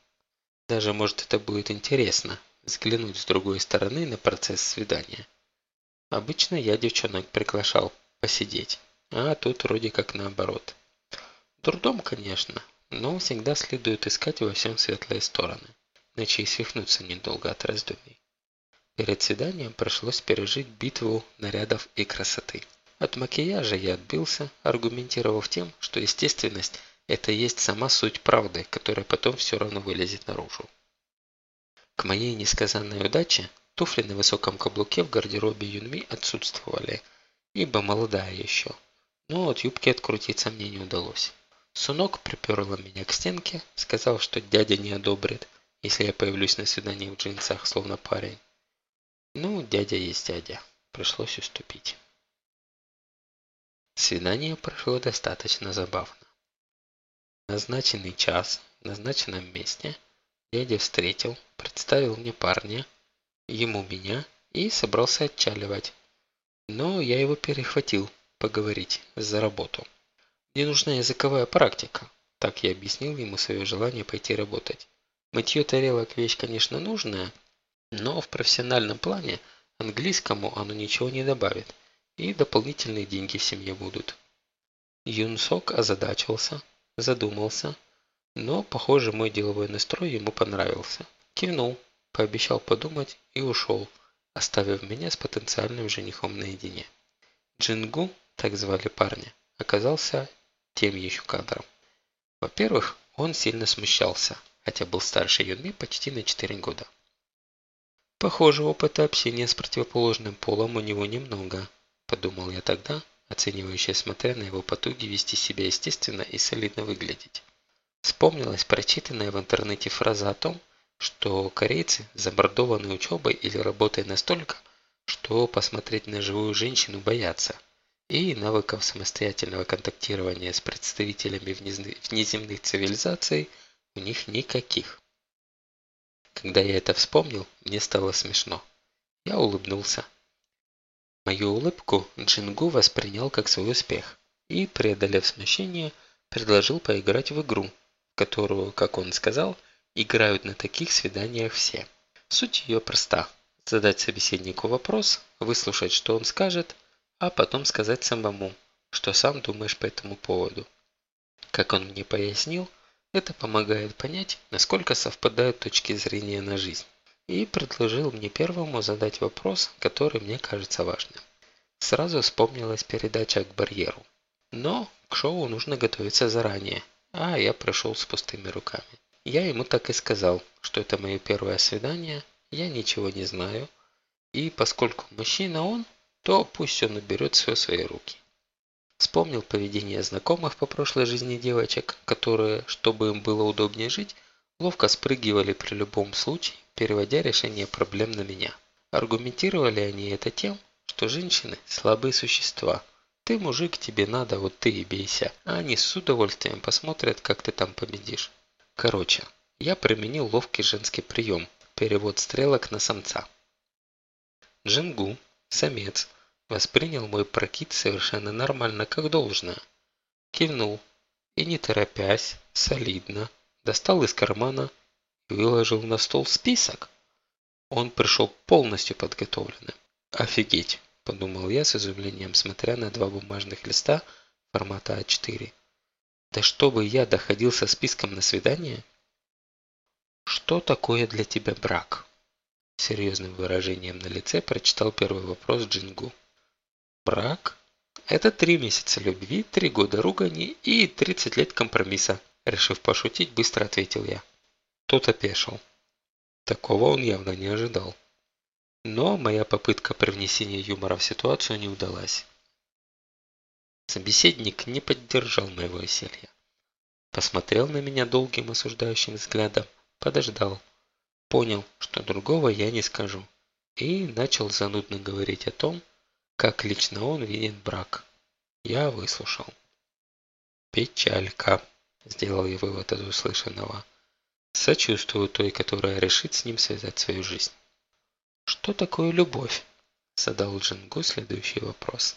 Даже может это будет интересно, взглянуть с другой стороны на процесс свидания. Обычно я девчонок приглашал посидеть, а тут вроде как наоборот. Дурдом, конечно, но всегда следует искать во всем светлые стороны, иначе и свихнуться недолго от раздумий. Перед свиданием пришлось пережить битву нарядов и красоты. От макияжа я отбился, аргументировав тем, что естественность – это есть сама суть правды, которая потом все равно вылезет наружу. К моей несказанной удаче Туфли на высоком каблуке в гардеробе Юнми отсутствовали, ибо молодая еще. Но от юбки открутиться мне не удалось. Сунок приперла меня к стенке, сказал, что дядя не одобрит, если я появлюсь на свидании в джинсах, словно парень. Ну, дядя есть дядя. Пришлось уступить. Свидание прошло достаточно забавно. Назначенный час, в назначенном месте, дядя встретил, представил мне парня, ему меня и собрался отчаливать. Но я его перехватил поговорить за работу. Мне нужна языковая практика. Так я объяснил ему свое желание пойти работать. Мытье тарелок вещь, конечно, нужная, но в профессиональном плане английскому оно ничего не добавит. И дополнительные деньги в семье будут. Юнсок озадачился, задумался, Но, похоже, мой деловой настрой ему понравился. Кивнул, пообещал подумать и ушел, оставив меня с потенциальным женихом наедине. Джингу, так звали парня, оказался тем еще кадром. Во-первых, он сильно смущался, хотя был старше Юнми почти на 4 года. Похоже, опыта общения с противоположным полом у него немного, подумал я тогда, оценивающе смотря на его потуги вести себя естественно и солидно выглядеть. Вспомнилась прочитанная в интернете фраза о том, что корейцы забордованы учебой или работой настолько, что посмотреть на живую женщину боятся, и навыков самостоятельного контактирования с представителями внеземных цивилизаций у них никаких. Когда я это вспомнил, мне стало смешно. Я улыбнулся. Мою улыбку Джингу воспринял как свой успех и, преодолев смущение, предложил поиграть в игру, которую, как он сказал, Играют на таких свиданиях все. Суть ее проста. Задать собеседнику вопрос, выслушать, что он скажет, а потом сказать самому, что сам думаешь по этому поводу. Как он мне пояснил, это помогает понять, насколько совпадают точки зрения на жизнь. И предложил мне первому задать вопрос, который мне кажется важным. Сразу вспомнилась передача к барьеру. Но к шоу нужно готовиться заранее, а я пришел с пустыми руками. Я ему так и сказал, что это мое первое свидание, я ничего не знаю, и поскольку мужчина он, то пусть он уберет все в свои руки. Вспомнил поведение знакомых по прошлой жизни девочек, которые, чтобы им было удобнее жить, ловко спрыгивали при любом случае, переводя решение проблем на меня. Аргументировали они это тем, что женщины – слабые существа. Ты мужик, тебе надо, вот ты и бейся. А они с удовольствием посмотрят, как ты там победишь. Короче, я применил ловкий женский прием – перевод стрелок на самца. Джингу, самец, воспринял мой прокид совершенно нормально, как должное. Кивнул и, не торопясь, солидно, достал из кармана и выложил на стол список. Он пришел полностью подготовленным. «Офигеть!» – подумал я с изумлением, смотря на два бумажных листа формата А4. Да чтобы я доходил со списком на свидание? Что такое для тебя брак? Серьезным выражением на лице прочитал первый вопрос Джингу. Брак? Это три месяца любви, три года ругани и 30 лет компромисса. Решив пошутить, быстро ответил я. Тот опешил. Такого он явно не ожидал. Но моя попытка привнесения юмора в ситуацию не удалась. Собеседник не поддержал моего веселья. Посмотрел на меня долгим осуждающим взглядом, подождал. Понял, что другого я не скажу. И начал занудно говорить о том, как лично он видит брак. Я выслушал. «Печалька», – сделал я вывод от услышанного. «Сочувствую той, которая решит с ним связать свою жизнь». «Что такое любовь?» – задал Джингу следующий вопрос.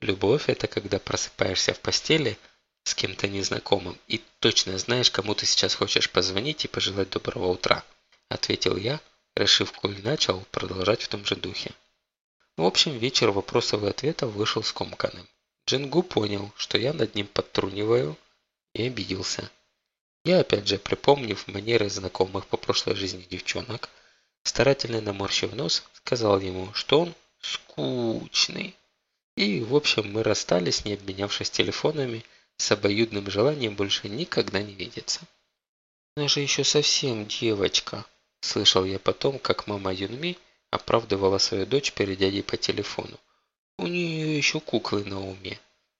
Любовь – это когда просыпаешься в постели с кем-то незнакомым и точно знаешь, кому ты сейчас хочешь позвонить и пожелать доброго утра, ответил я, решив, коль начал, продолжать в том же духе. В общем, вечер вопросов и ответов вышел скомканным. Джингу понял, что я над ним подтруниваю, и обиделся. Я, опять же, припомнив манеры знакомых по прошлой жизни девчонок, старательно наморщив нос, сказал ему, что он скучный. И, в общем, мы расстались, не обменявшись телефонами, с обоюдным желанием больше никогда не видеться. «Она же еще совсем девочка», – слышал я потом, как мама Юнми оправдывала свою дочь перед дядей по телефону. «У нее еще куклы на уме.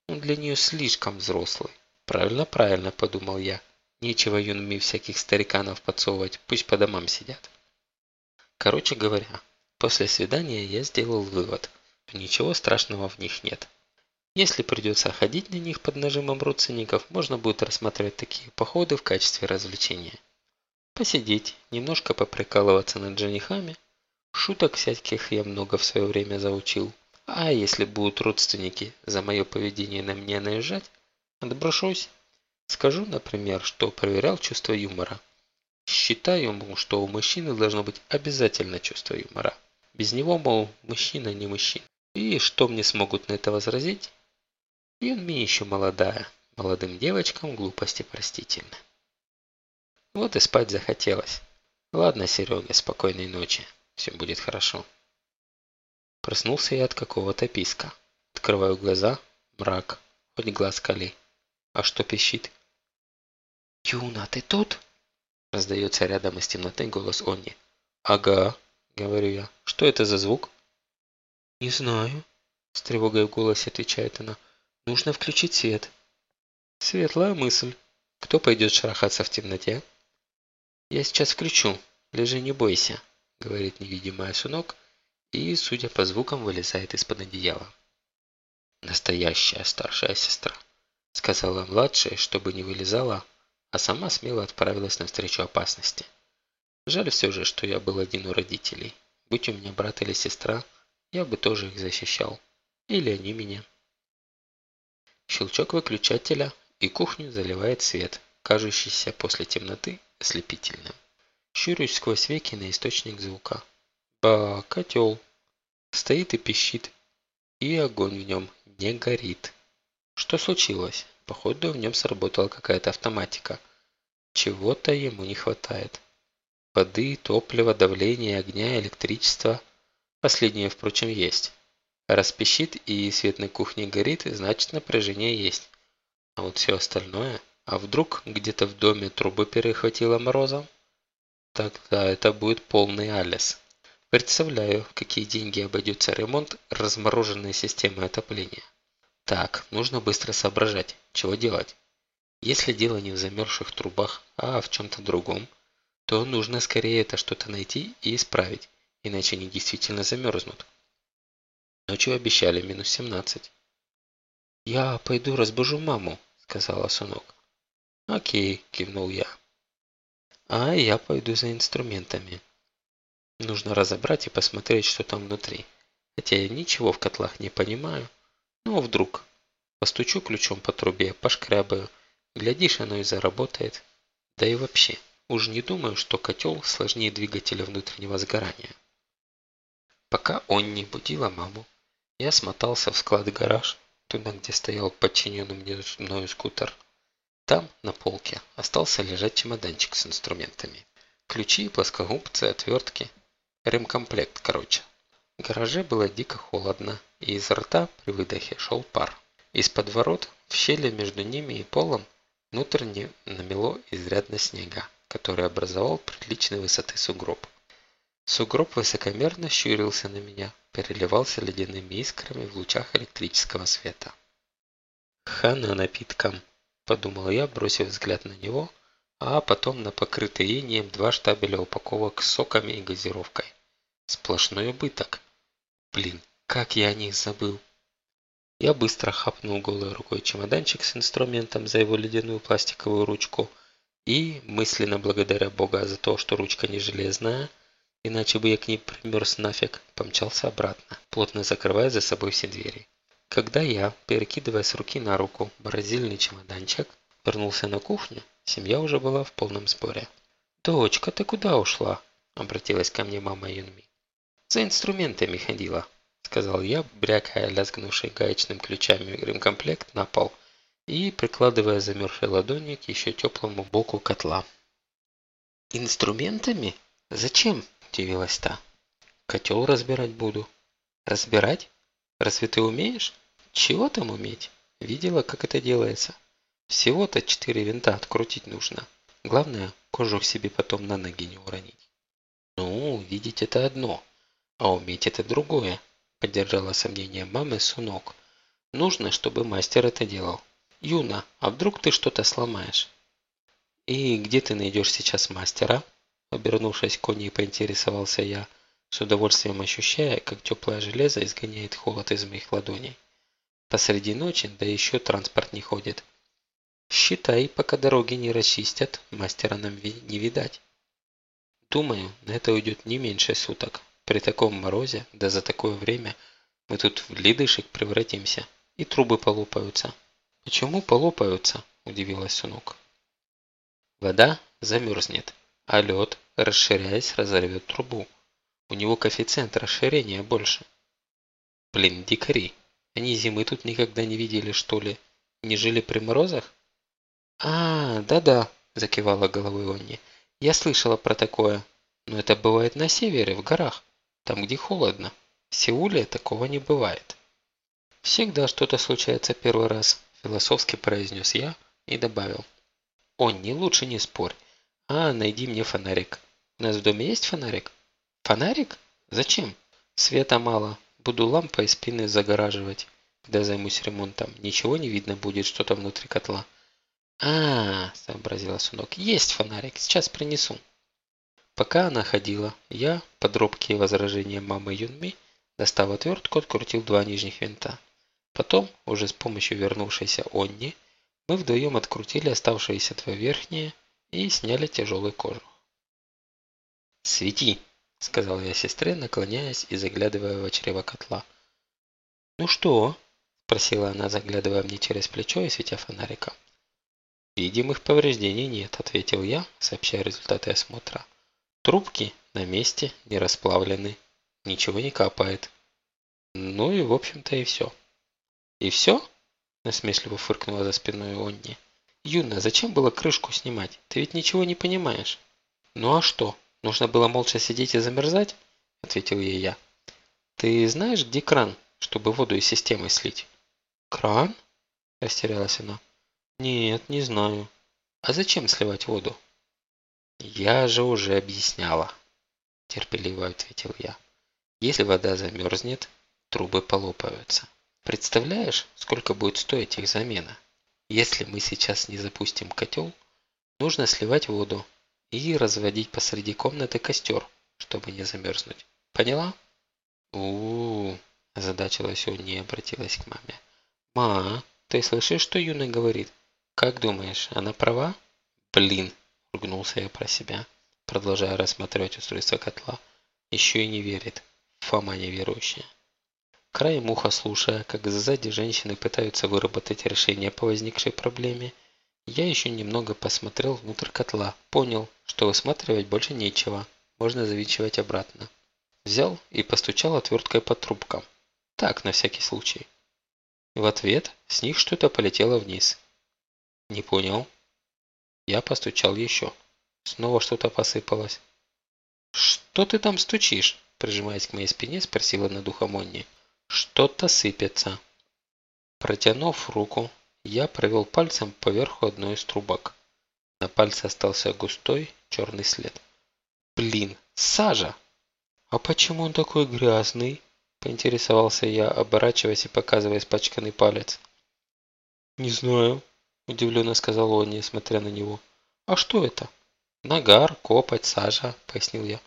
Он для нее слишком взрослый». «Правильно, правильно», – подумал я. «Нечего Юнми всяких стариканов подсовывать, пусть по домам сидят». Короче говоря, после свидания я сделал вывод – ничего страшного в них нет. Если придется ходить на них под нажимом родственников, можно будет рассматривать такие походы в качестве развлечения. Посидеть, немножко поприкалываться над женихами. Шуток всяких я много в свое время заучил. А если будут родственники за мое поведение на меня наезжать, отброшусь. Скажу, например, что проверял чувство юмора. Считаю, что у мужчины должно быть обязательно чувство юмора. Без него, мол, мужчина не мужчина. И что мне смогут на это возразить? И он мне еще молодая. Молодым девочкам глупости простительны. Вот и спать захотелось. Ладно, Серега, спокойной ночи. Все будет хорошо. Проснулся я от какого-то писка. Открываю глаза. Мрак. Хоть глаз кали. А что пищит? «Юна, ты тут?» Раздается рядом из темноты голос Онни. «Ага», — говорю я. «Что это за звук?» «Не знаю», — с тревогой в голосе отвечает она. «Нужно включить свет». «Светлая мысль. Кто пойдет шарахаться в темноте?» «Я сейчас включу. Лежи, не бойся», — говорит невидимая сунок и, судя по звукам, вылезает из-под одеяла. «Настоящая старшая сестра», — сказала младшая, чтобы не вылезала, а сама смело отправилась навстречу опасности. Жаль все же, что я был один у родителей. Будь у меня брат или сестра, я бы тоже их защищал. Или они меня. Щелчок выключателя, и кухню заливает свет, кажущийся после темноты ослепительным. Щурюсь сквозь веки на источник звука. Ба, котел. Стоит и пищит. И огонь в нем не горит. Что случилось? Походу в нем сработала какая-то автоматика. Чего-то ему не хватает. Воды, топлива, давления, огня, электричества. Последнее, впрочем, есть. Раз пищит и свет на кухне горит, значит напряжение есть. А вот все остальное... А вдруг где-то в доме трубы перехватило морозом? Тогда это будет полный алис. Представляю, какие деньги обойдется ремонт размороженной системы отопления. Так, нужно быстро соображать, чего делать. Если дело не в замерзших трубах, а в чем-то другом, то нужно скорее это что-то найти и исправить, иначе они действительно замерзнут. Ночью обещали минус 17. «Я пойду разбужу маму», — сказала Сунок. «Окей», — кивнул я. «А я пойду за инструментами. Нужно разобрать и посмотреть, что там внутри. Хотя я ничего в котлах не понимаю, ну, а вдруг? Постучу ключом по трубе, пошкрябаю. Глядишь, оно и заработает. Да и вообще, уж не думаю, что котел сложнее двигателя внутреннего сгорания. Пока он не будила маму, я смотался в склад-гараж, туда, где стоял подчиненный мне мною скутер. Там, на полке, остался лежать чемоданчик с инструментами. Ключи, плоскогубцы, отвертки. Ремкомплект, короче. В гараже было дико холодно, и из рта при выдохе шел пар. Из-под ворот, в щели между ними и полом, внутренне намело изрядно снега, который образовал приличной высоты сугроб. Сугроб высокомерно щурился на меня, переливался ледяными искрами в лучах электрического света. «Хана напиткам», – подумал я, бросив взгляд на него, а потом на покрытые инеем два штабеля упаковок с соками и газировкой. Сплошной убыток. Блин, как я о них забыл. Я быстро хапнул голой рукой чемоданчик с инструментом за его ледяную пластиковую ручку и, мысленно благодаря Бога за то, что ручка не железная, иначе бы я к ней примерз нафиг, помчался обратно, плотно закрывая за собой все двери. Когда я, перекидывая с руки на руку морозильный чемоданчик, вернулся на кухню, семья уже была в полном сборе. «Дочка, ты куда ушла?» – обратилась ко мне мама Юнми. «За инструментами ходила», – сказал я, брякая лязгнувший гаечным ключами ремкомплект на пол и прикладывая замерзшей ладони к еще теплому боку котла. «Инструментами? Зачем?» – удивилась та. «Котел разбирать буду». «Разбирать? Разве ты умеешь?» «Чего там уметь? Видела, как это делается?» Всего-то четыре винта открутить нужно. Главное, кожух себе потом на ноги не уронить. Ну, видеть это одно, а уметь это другое, поддержала сомнение мамы Сунок. Нужно, чтобы мастер это делал. Юна, а вдруг ты что-то сломаешь? И где ты найдешь сейчас мастера? Обернувшись к Коне, поинтересовался я, с удовольствием ощущая, как теплое железо изгоняет холод из моих ладоней. Посреди ночи, да еще транспорт не ходит. Считай, пока дороги не расчистят, мастера нам не видать. Думаю, на это уйдет не меньше суток. При таком морозе, да за такое время, мы тут в лидышек превратимся, и трубы полопаются. Почему полопаются? Удивилась Сунок. Вода замерзнет, а лед, расширяясь, разорвет трубу. У него коэффициент расширения больше. Блин, дикари. Они зимы тут никогда не видели, что ли? Не жили при морозах? А, да-да, закивала головой Онни. Я слышала про такое, но это бывает на севере, в горах, там, где холодно. В Сеуле такого не бывает. Всегда что-то случается первый раз, философски произнес я и добавил. Онни, лучше не спорь. А, найди мне фонарик. У нас в доме есть фонарик? Фонарик? Зачем? Света мало. Буду лампой спины загораживать. Когда займусь ремонтом, ничего не видно будет, что там внутри котла. А, сообразила Сунок, есть фонарик, сейчас принесу. Пока она ходила, я, под робкие возражения мамы Юнми, достав отвертку, открутил два нижних винта. Потом, уже с помощью вернувшейся Онни, мы вдвоем открутили оставшиеся два верхние и сняли тяжелый кожух. «Свети!» – сказал я сестре, наклоняясь и заглядывая в чрево котла. «Ну что?» – спросила она, заглядывая мне через плечо и светя фонариком. «Видимых повреждений нет», – ответил я, сообщая результаты осмотра. «Трубки на месте, не расплавлены, ничего не капает. Ну и в общем-то и все». «И все?» – насмешливо фыркнула за спиной Онни. «Юна, зачем было крышку снимать? Ты ведь ничего не понимаешь». «Ну а что?» Нужно было молча сидеть и замерзать?» – ответил ей я. «Ты знаешь, где кран, чтобы воду из системы слить?» «Кран?» – растерялась она. «Нет, не знаю. А зачем сливать воду?» «Я же уже объясняла», – терпеливо ответил я. «Если вода замерзнет, трубы полопаются. Представляешь, сколько будет стоить их замена? Если мы сейчас не запустим котел, нужно сливать воду, и разводить посреди комнаты костер, чтобы не замерзнуть. Поняла? у у, -у озадачилась он и обратилась к маме. «Ма, ты слышишь, что Юна говорит? Как думаешь, она права?» «Блин!» – ругнулся я про себя, продолжая рассматривать устройство котла. Еще и не верит. Фома неверующая. Краем уха слушая, как сзади женщины пытаются выработать решение по возникшей проблеме, я еще немного посмотрел внутрь котла, понял, что высматривать больше нечего, можно завинчивать обратно. Взял и постучал отверткой по трубкам. Так, на всякий случай. В ответ с них что-то полетело вниз. Не понял. Я постучал еще. Снова что-то посыпалось. «Что ты там стучишь?» Прижимаясь к моей спине, спросила над ухом. «Что-то сыпется». Протянув руку, я провел пальцем поверху одной из трубок. На пальце остался густой черный след. Блин, сажа! А почему он такой грязный? Поинтересовался я, оборачиваясь и показывая испачканный палец. Не знаю, удивленно сказал он, смотря на него. А что это? Нагар, копоть, сажа, пояснил я.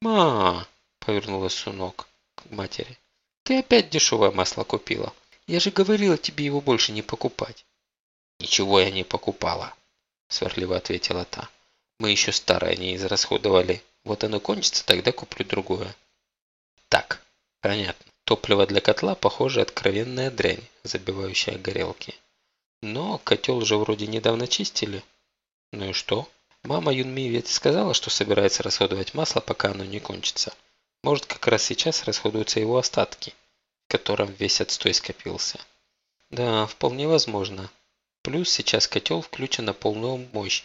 Ма, повернулась Сунок к матери. Ты опять дешевое масло купила. Я же говорила тебе его больше не покупать. Ничего я не покупала, сварливо ответила та. Мы еще старое не израсходовали. Вот оно кончится, тогда куплю другое. Так, понятно. Топливо для котла, похоже, откровенная дрянь, забивающая горелки. Но котел же вроде недавно чистили. Ну и что? Мама Юнми ведь сказала, что собирается расходовать масло, пока оно не кончится. Может, как раз сейчас расходуются его остатки котором весь отстой скопился. Да, вполне возможно. Плюс сейчас котел включен на полную мощь.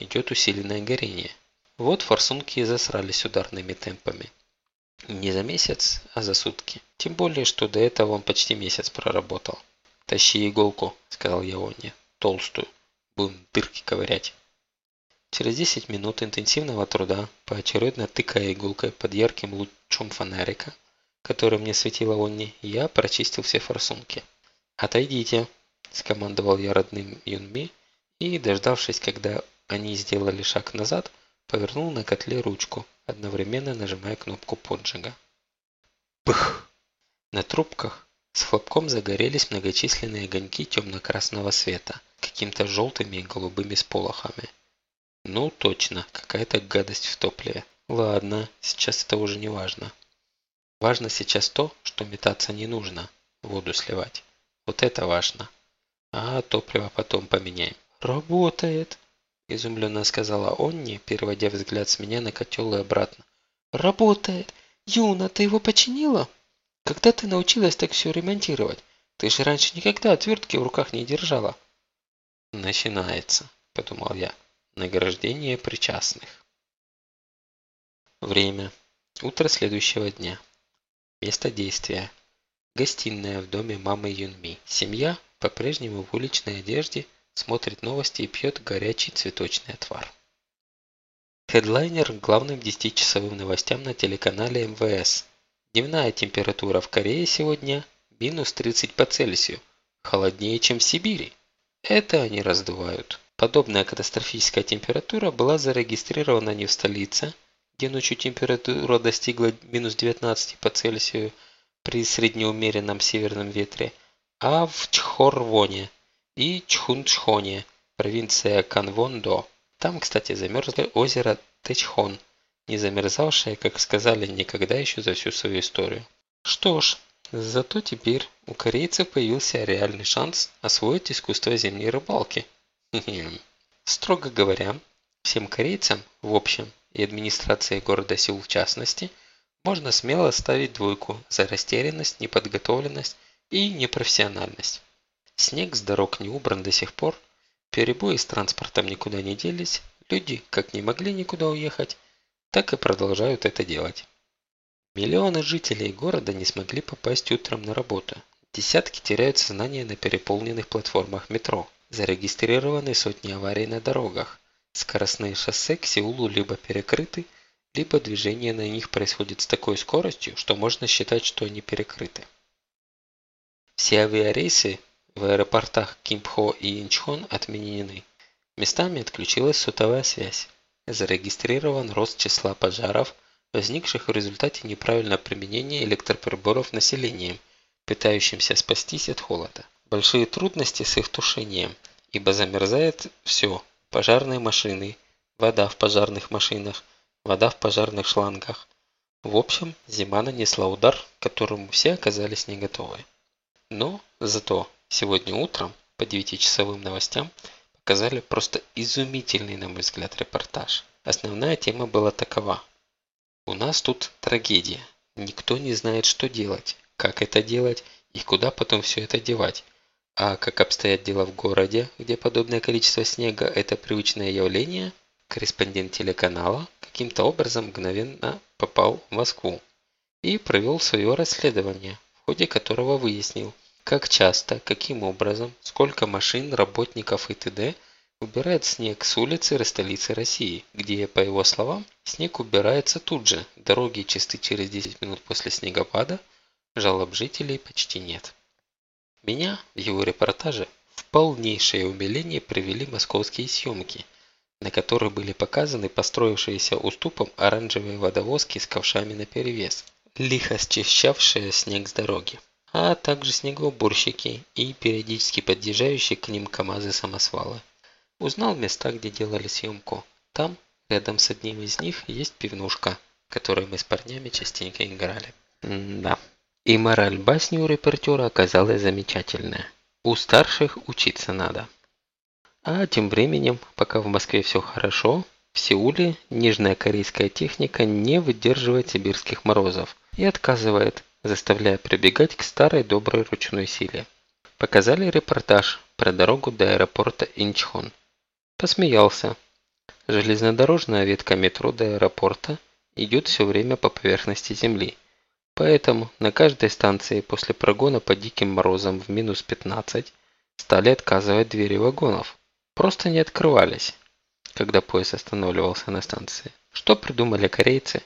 Идет усиленное горение. Вот форсунки и засрались ударными темпами. Не за месяц, а за сутки. Тем более, что до этого он почти месяц проработал. «Тащи иголку», – сказал я Онне. «Толстую. Будем дырки ковырять». Через 10 минут интенсивного труда, поочередно тыкая иголкой под ярким лучом фонарика, который мне светила Онни, я прочистил все форсунки. «Отойдите», – скомандовал я родным Юнми и, дождавшись, когда они сделали шаг назад, повернул на котле ручку, одновременно нажимая кнопку поджига. Пых! На трубках с хлопком загорелись многочисленные огоньки темно-красного света, каким-то желтыми и голубыми сполохами. Ну, точно, какая-то гадость в топливе. Ладно, сейчас это уже не важно. Важно сейчас то, что метаться не нужно, воду сливать. Вот это важно. А топливо потом поменяем. Работает, изумленно сказала Онни, переводя взгляд с меня на котел и обратно. Работает. Юна, ты его починила? Когда ты научилась так все ремонтировать? Ты же раньше никогда отвертки в руках не держала. Начинается, подумал я. Награждение причастных. Время. Утро следующего дня. Место действия. Гостиная в доме мамы Юнми. Семья по-прежнему в уличной одежде смотрит новости и пьет горячий цветочный отвар. Хедлайнер главным 10-часовым новостям на телеканале МВС. Дневная температура в Корее сегодня минус 30 по Цельсию. Холоднее, чем в Сибири. Это они раздувают. Подобная катастрофическая температура была зарегистрирована не в столице, где ночью температура достигла минус 19 по Цельсию при среднеумеренном северном ветре, а в Чхорвоне и Чхунчхоне, провинция Канвондо. Там, кстати, замерзло озеро Тэчхон, не замерзавшее, как сказали, никогда еще за всю свою историю. Что ж, зато теперь у корейцев появился реальный шанс освоить искусство зимней рыбалки. Строго говоря, всем корейцам в общем и администрации города Сеул в частности, можно смело ставить двойку за растерянность, неподготовленность и непрофессиональность. Снег с дорог не убран до сих пор, перебои с транспортом никуда не делись, люди как не могли никуда уехать, так и продолжают это делать. Миллионы жителей города не смогли попасть утром на работу. Десятки теряют сознание на переполненных платформах метро. Зарегистрированы сотни аварий на дорогах. Скоростные шоссе к Сеулу либо перекрыты, либо движение на них происходит с такой скоростью, что можно считать, что они перекрыты. Все авиарейсы в аэропортах Кимпхо и Инчхон отменены. Местами отключилась сотовая связь. Зарегистрирован рост числа пожаров, возникших в результате неправильного применения электроприборов населением, пытающимся спастись от холода. Большие трудности с их тушением, ибо замерзает все пожарные машины, вода в пожарных машинах, вода в пожарных шлангах. В общем, зима нанесла удар, к которому все оказались не готовы. Но зато сегодня утром по 9-часовым новостям показали просто изумительный, на мой взгляд, репортаж. Основная тема была такова. У нас тут трагедия. Никто не знает, что делать, как это делать и куда потом все это девать. А как обстоят дела в городе, где подобное количество снега – это привычное явление, корреспондент телеканала каким-то образом мгновенно попал в Москву и провел свое расследование, в ходе которого выяснил, как часто, каким образом, сколько машин, работников и т.д. убирает снег с улицы столицы России, где, по его словам, снег убирается тут же, дороги чисты через 10 минут после снегопада, жалоб жителей почти нет. Меня в его репортаже в полнейшее умиление привели московские съемки, на которых были показаны построившиеся уступом оранжевые водовозки с ковшами наперевес, лихо счищавшие снег с дороги, а также снегоуборщики и периодически подъезжающие к ним КАМАЗы-самосвалы. Узнал места, где делали съемку. Там, рядом с одним из них, есть пивнушка, в которой мы с парнями частенько играли. Да. И мораль басни у репортера оказалась замечательная. У старших учиться надо. А тем временем, пока в Москве все хорошо, в Сеуле нежная корейская техника не выдерживает сибирских морозов и отказывает, заставляя прибегать к старой доброй ручной силе. Показали репортаж про дорогу до аэропорта Инчхон. Посмеялся. Железнодорожная ветка метро до аэропорта идет все время по поверхности земли. Поэтому на каждой станции после прогона по диким морозам в минус 15 стали отказывать двери вагонов. Просто не открывались, когда поезд останавливался на станции. Что придумали корейцы?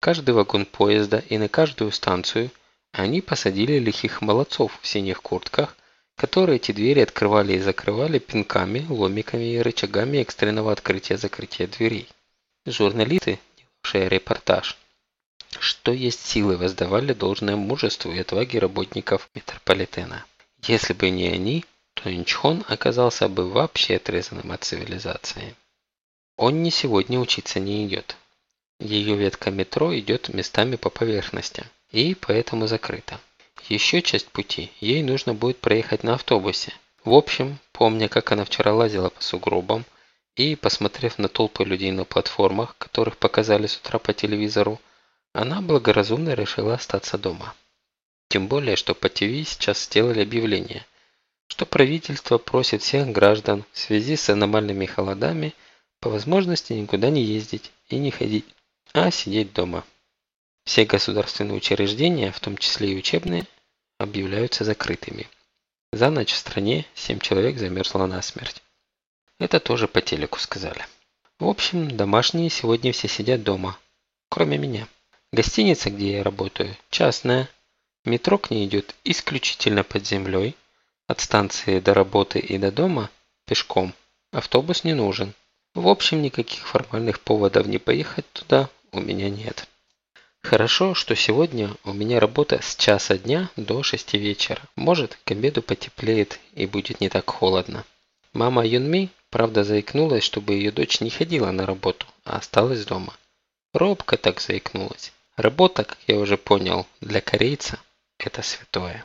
Каждый вагон поезда и на каждую станцию они посадили лихих молодцов в синих куртках, которые эти двери открывали и закрывали пинками, ломиками и рычагами экстренного открытия-закрытия дверей. Журналисты, делавшие репортаж, что есть силы воздавали должное мужеству и отваге работников метрополитена. Если бы не они, то Инчхон оказался бы вообще отрезанным от цивилизации. Он не сегодня учиться не идет. Ее ветка метро идет местами по поверхности, и поэтому закрыта. Еще часть пути ей нужно будет проехать на автобусе. В общем, помня, как она вчера лазила по сугробам, и посмотрев на толпы людей на платформах, которых показали с утра по телевизору, она благоразумно решила остаться дома. Тем более, что по ТВ сейчас сделали объявление, что правительство просит всех граждан в связи с аномальными холодами По возможности никуда не ездить и не ходить, а сидеть дома. Все государственные учреждения, в том числе и учебные, объявляются закрытыми. За ночь в стране 7 человек замерзло насмерть. Это тоже по телеку сказали. В общем, домашние сегодня все сидят дома, кроме меня. Гостиница, где я работаю, частная. Метро к ней идет исключительно под землей. От станции до работы и до дома пешком. Автобус не нужен. В общем, никаких формальных поводов не поехать туда у меня нет. Хорошо, что сегодня у меня работа с часа дня до 6 вечера. Может, к обеду потеплеет и будет не так холодно. Мама Юнми, правда, заикнулась, чтобы ее дочь не ходила на работу, а осталась дома. Робко так заикнулась. Работа, как я уже понял, для корейца – это святое.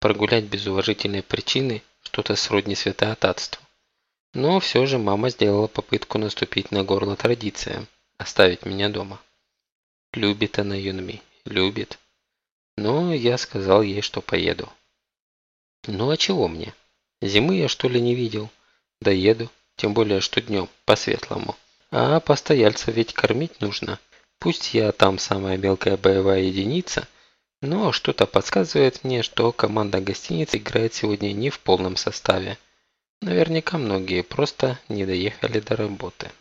Прогулять без уважительной причины – что-то сродни святоотатству. Но все же мама сделала попытку наступить на горло традициям – оставить меня дома. Любит она Юнми, любит. Но я сказал ей, что поеду. Ну а чего мне? Зимы я что ли не видел? Доеду, тем более что днем, по-светлому. А постояльца ведь кормить нужно – Пусть я там самая мелкая боевая единица, но что-то подсказывает мне, что команда гостиницы играет сегодня не в полном составе. Наверняка многие просто не доехали до работы.